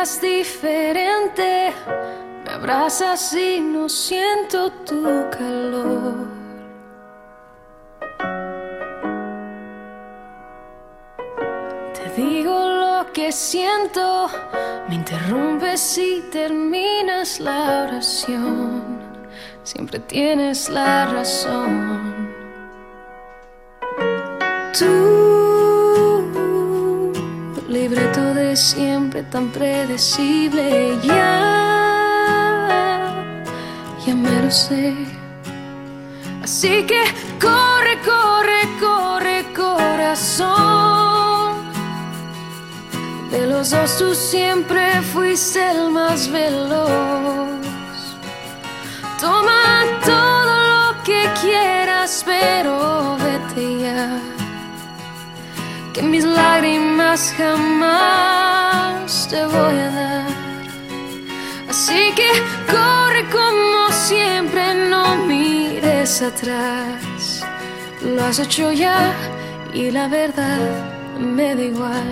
diferente, me abrazas y no siento tu calor. Te digo lo que siento, me interrumpes y terminas la oración. Siempre tienes la razón. Tú, siempre tan predecible, ya, ya me lo sé. Así que corre, corre, corre, corazón. De los dos tú siempre fuiste el más veloz. Toma todo lo que quieras, pero vete ya que mis lágrimas jamás que corre como siempre, no mires atrás. Lo has hecho ya y la verdad me da igual.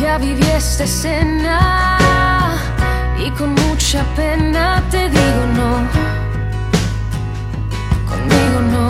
Ya viví esta escena y con mucha pena te digo no. Conmigo no.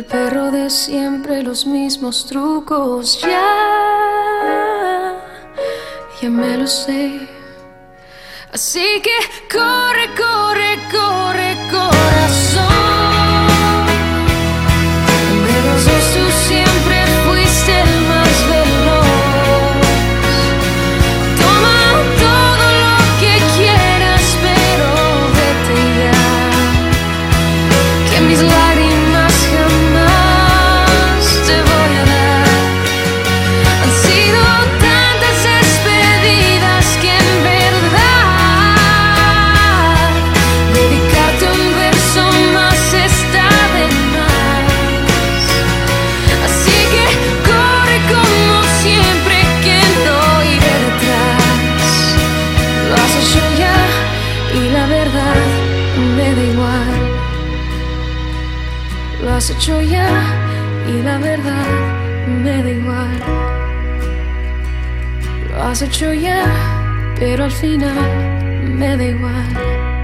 El perro de siempre, los mismos trucos, ya, ya me lo sé. Así que corre, corre, corre, corazón. Lo has hecho ya y la verdad me da igual. Lo has hecho ya, pero al final me da igual.